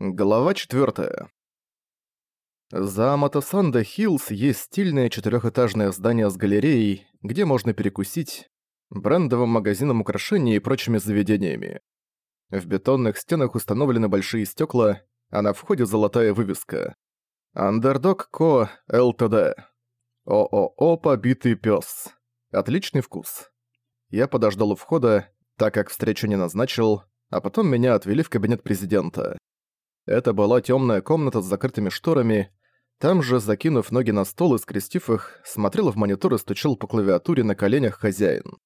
Глава 4. За Матасанда Хиллс есть стильное четырехэтажное здание с галереей, где можно перекусить, брендовым магазином украшений и прочими заведениями. В бетонных стенах установлены большие стекла, а на входе золотая вывеска. Underdog Co. Ltd. ООО «Побитый пес. Отличный вкус. Я подождал у входа, так как встречу не назначил, а потом меня отвели в кабинет президента. Это была темная комната с закрытыми шторами. Там же, закинув ноги на стол и скрестив их, смотрел в монитор и стучал по клавиатуре на коленях хозяин.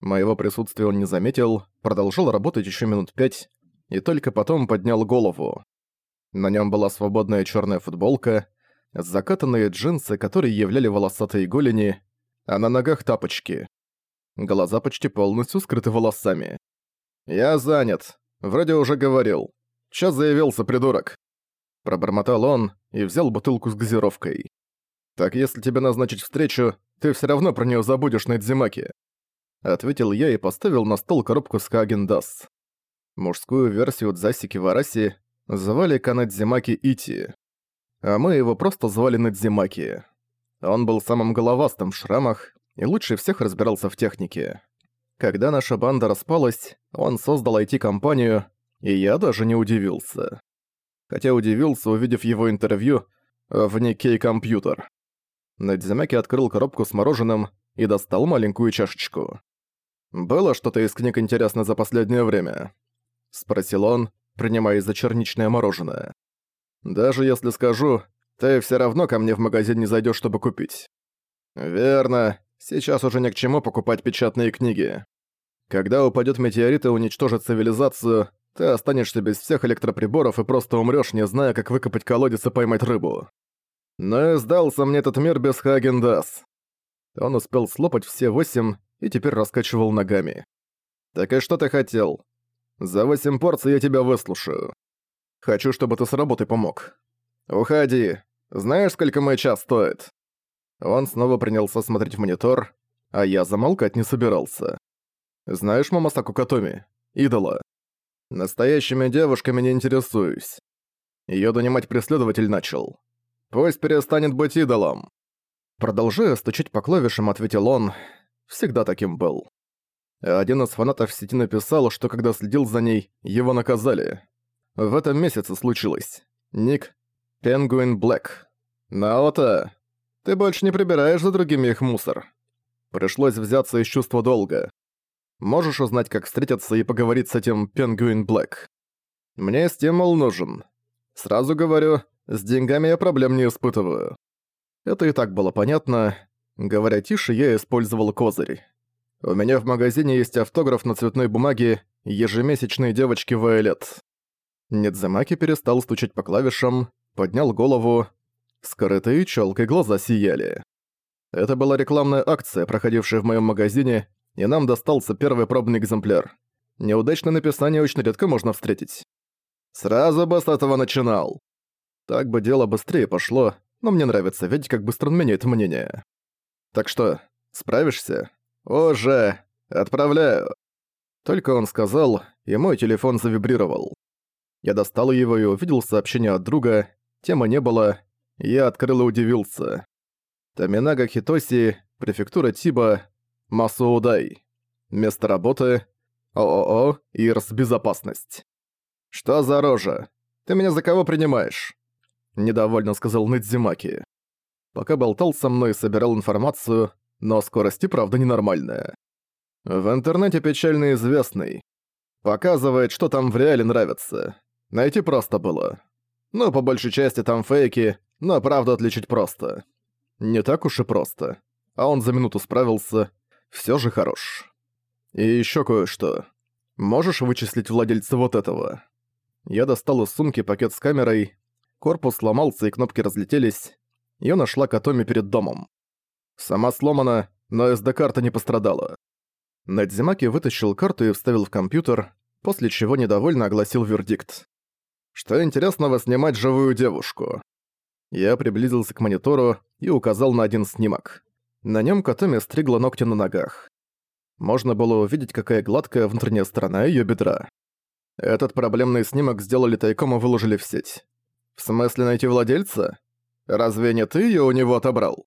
Моего присутствия он не заметил, продолжал работать еще минут пять, и только потом поднял голову. На нем была свободная черная футболка, закатанные джинсы, которые являли волосатые голени, а на ногах тапочки. Глаза почти полностью скрыты волосами. «Я занят. Вроде уже говорил. Сейчас заявился, придурок!» Пробормотал он и взял бутылку с газировкой. «Так если тебе назначить встречу, ты все равно про нее забудешь на Эдзимаке». Ответил я и поставил на стол коробку с Хаген Дас. Мужскую версию Дзасики Вараси звали Канадзимаки Ити, а мы его просто звали Надзимаки. Он был самым головастым в шрамах и лучше всех разбирался в технике. Когда наша банда распалась, он создал IT-компанию, и я даже не удивился. Хотя удивился, увидев его интервью в Никей Компьютер. Надзимаки открыл коробку с мороженым и достал маленькую чашечку. «Было что-то из книг интересно за последнее время?» — спросил он, принимая за черничное мороженое. «Даже если скажу, ты все равно ко мне в магазин не зайдешь, чтобы купить». «Верно. Сейчас уже ни к чему покупать печатные книги. Когда упадет метеорит и уничтожит цивилизацию, ты останешься без всех электроприборов и просто умрёшь, не зная, как выкопать колодец и поймать рыбу. Но и сдался мне этот мир без Хагендас. Он успел слопать все восемь и теперь раскачивал ногами. «Так и что ты хотел? За восемь порций я тебя выслушаю. Хочу, чтобы ты с работой помог. Уходи. Знаешь, сколько мой час стоит?» Он снова принялся смотреть в монитор, а я замолкать не собирался. «Знаешь Мамасаку Катоми? Идола?» Настоящими девушками не интересуюсь. Её донимать преследователь начал. Пусть перестанет быть идолом. Продолжая стучать по клавишам, ответил он. Всегда таким был. Один из фанатов в сети написал, что когда следил за ней, его наказали. В этом месяце случилось. Ник Пенгуин Блэк. Наота, ты больше не прибираешь за другими их мусор. Пришлось взяться из чувства долга. Можешь узнать, как встретиться и поговорить с этим Пенгуин Блэк. Мне стимул нужен. Сразу говорю, с деньгами я проблем не испытываю. Это и так было понятно. Говоря тише, я использовал козырь. У меня в магазине есть автограф на цветной бумаге ежемесячной девочки Вайолет. Недзамаки перестал стучать по клавишам, поднял голову. Скрытые челкой глаза сияли. Это была рекламная акция, проходившая в моем магазине, и нам достался первый пробный экземпляр. Неудачное написание очень редко можно встретить. Сразу бы с этого начинал. Так бы дело быстрее пошло, но мне нравится видеть, как быстро он меняет мнение. Так что, справишься? Уже! Отправляю!» Только он сказал, и мой телефон завибрировал. Я достал его и увидел сообщение от друга, темы не было, я открыл и удивился. Таминага Хитоси, префектура Тиба, Масуудай. Место работы ООО «Ирс Безопасность». «Что за рожа? Ты меня за кого принимаешь?» Недовольно сказал Нидзимаки. Пока болтал со мной и собирал информацию, но скорость и правда ненормальная. В интернете печально известный. Показывает, что там в реале нравится. Найти просто было. Ну, по большей части там фейки, но правду отличить просто. Не так уж и просто. А он за минуту справился, все же хорош. И еще кое-что. Можешь вычислить владельца вот этого? Я достал из сумки пакет с камерой. Корпус сломался и кнопки разлетелись. Её нашла Катоми перед домом. Сама сломана, но SD-карта не пострадала. Надзимаки вытащил карту и вставил в компьютер, после чего недовольно огласил вердикт. Что интересного снимать живую девушку? Я приблизился к монитору и указал на один снимок. На нем Катоми стригла ногти на ногах. Можно было увидеть, какая гладкая внутренняя сторона ее бедра. Этот проблемный снимок сделали тайком и выложили в сеть. В смысле найти владельца? Разве не ты её у него отобрал?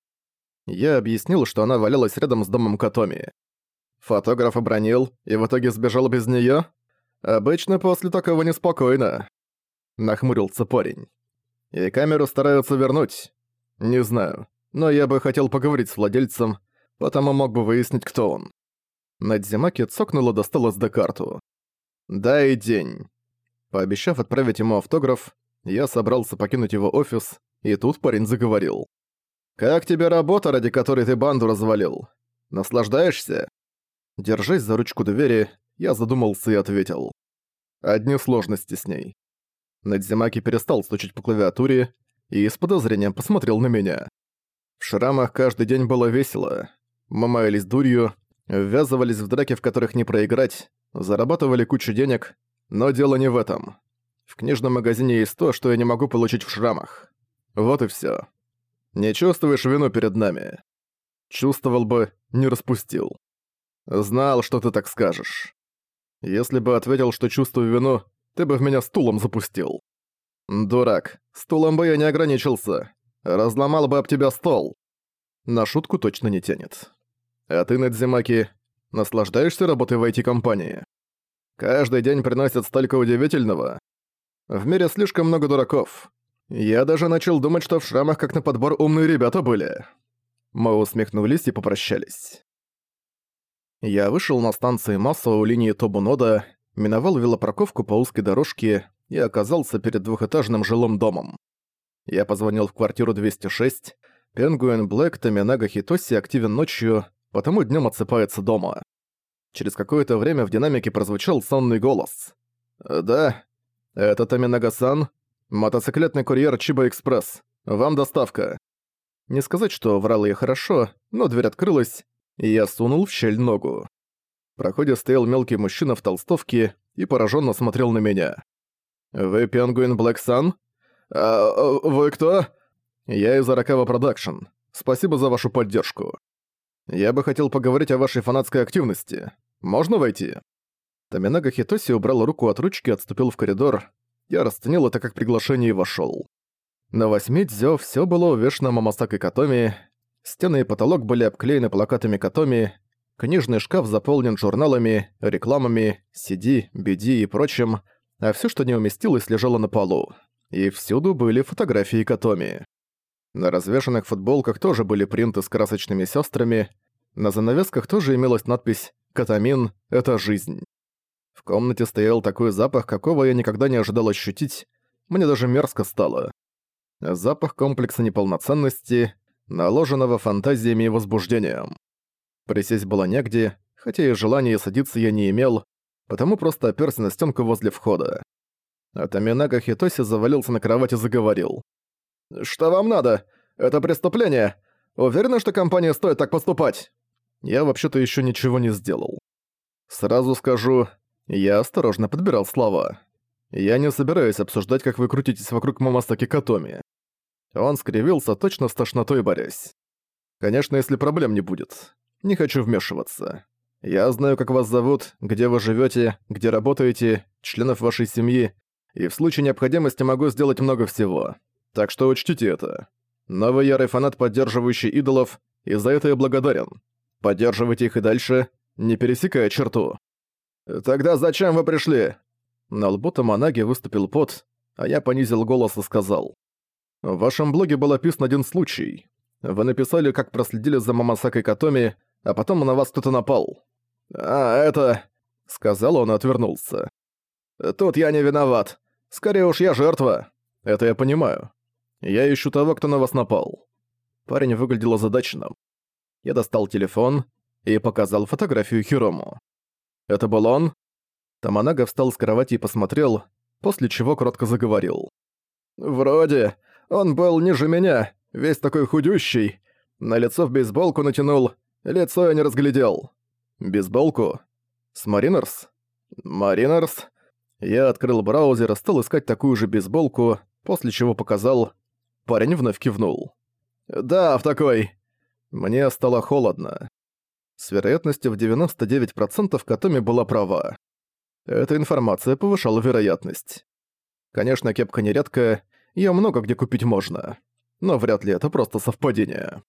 Я объяснил, что она валялась рядом с домом Катоми. Фотограф обронил и в итоге сбежал без неё? Обычно после такого неспокойно. Нахмурился парень. И камеру стараются вернуть. Не знаю, но я бы хотел поговорить с владельцем, потому мог бы выяснить, кто он. Надзимаки цокнула достала SD-карту. «Дай день». Пообещав отправить ему автограф, я собрался покинуть его офис, и тут парень заговорил. «Как тебе работа, ради которой ты банду развалил? Наслаждаешься?» Держась за ручку двери, я задумался и ответил. Одни сложности с ней. Надзимаки перестал стучать по клавиатуре и с подозрением посмотрел на меня. В шрамах каждый день было весело. Мы маялись дурью, ввязывались в драки, в которых не проиграть, зарабатывали кучу денег, но дело не в этом. В книжном магазине есть то, что я не могу получить в шрамах. Вот и всё. Не чувствуешь вину перед нами? Чувствовал бы, не распустил. Знал, что ты так скажешь. Если бы ответил, что чувствую вину, ты бы в меня стулом запустил. Дурак, стулом бы я не ограничился. Разломал бы об тебя стол. На шутку точно не тянет. А ты, Надзимаки, наслаждаешься работой в IT-компании? Каждый день приносят столько удивительного. В мире слишком много дураков. Я даже начал думать, что в шрамах как на подбор умные ребята были. Мы усмехнулись и попрощались. Я вышел на станции Масса у линии Тобунода, миновал велопарковку по узкой дорожке и оказался перед двухэтажным жилым домом. Я позвонил в квартиру 206. Пенгуин Блэк Томинага Хитоси активен ночью, потому днем отсыпается дома. Через какое-то время в динамике прозвучал сонный голос. «Да, это Томинага-сан, мотоциклетный курьер Чиба Экспресс. Вам доставка». Не сказать, что врал я хорошо, но дверь открылась, и я сунул в щель ногу. В проходе стоял мелкий мужчина в толстовке и пораженно смотрел на меня. «Вы Penguin Black Sun?» «А, а вы кто?» «Я из Аракава Продакшн. Спасибо за вашу поддержку. Я бы хотел поговорить о вашей фанатской активности. Можно войти?» Таминага Хитоси убрал руку от ручки и отступил в коридор. Я расценил это как приглашение и вошёл. На восьми дзё всё было увешано Мамасакой Катоми, стены и потолок были обклеены плакатами Катоми, книжный шкаф заполнен журналами, рекламами, CD, BD и прочим, а всё, что не уместилось, лежало на полу и всюду были фотографии Катоми. На развешанных футболках тоже были принты с красочными сестрами, на занавесках тоже имелась надпись «Катамин – это жизнь». В комнате стоял такой запах, какого я никогда не ожидал ощутить, мне даже мерзко стало. Запах комплекса неполноценности, наложенного фантазиями и возбуждением. Присесть было негде, хотя и желания садиться я не имел, потому просто оперся на стенку возле входа. А Таминага Хитоси завалился на кровать и заговорил. «Что вам надо? Это преступление! Уверена, что компания стоит так поступать?» Я вообще-то еще ничего не сделал. Сразу скажу, я осторожно подбирал слова. Я не собираюсь обсуждать, как вы крутитесь вокруг Мамасаки Катоми. Он скривился, точно с тошнотой борясь. Конечно, если проблем не будет. Не хочу вмешиваться. Я знаю, как вас зовут, где вы живете, где работаете, членов вашей семьи, и в случае необходимости могу сделать много всего. Так что учтите это. Новый ярый фанат, поддерживающий идолов, и за это я благодарен. Поддерживайте их и дальше, не пересекая черту. «Тогда зачем вы пришли?» На лбу Таманаги выступил пот, а я понизил голос и сказал. «В вашем блоге был описан один случай. Вы написали, как проследили за Мамасакой Катоми, а потом на вас кто-то напал». «А, это...» — сказал он и отвернулся. «Тут я не виноват. Скорее уж я жертва. Это я понимаю. Я ищу того, кто на вас напал. Парень выглядел озадаченным. Я достал телефон и показал фотографию Хирому. Это был он? Таманага встал с кровати и посмотрел, после чего коротко заговорил. «Вроде. Он был ниже меня, весь такой худющий. На лицо в бейсболку натянул, лицо я не разглядел. Бейсболку? С Маринерс? Маринерс? Я открыл браузер и стал искать такую же бейсболку, после чего показал. Парень вновь кивнул. «Да, в такой». Мне стало холодно. С вероятностью в 99% Катоми была права. Эта информация повышала вероятность. Конечно, кепка нередко, её много где купить можно. Но вряд ли это просто совпадение.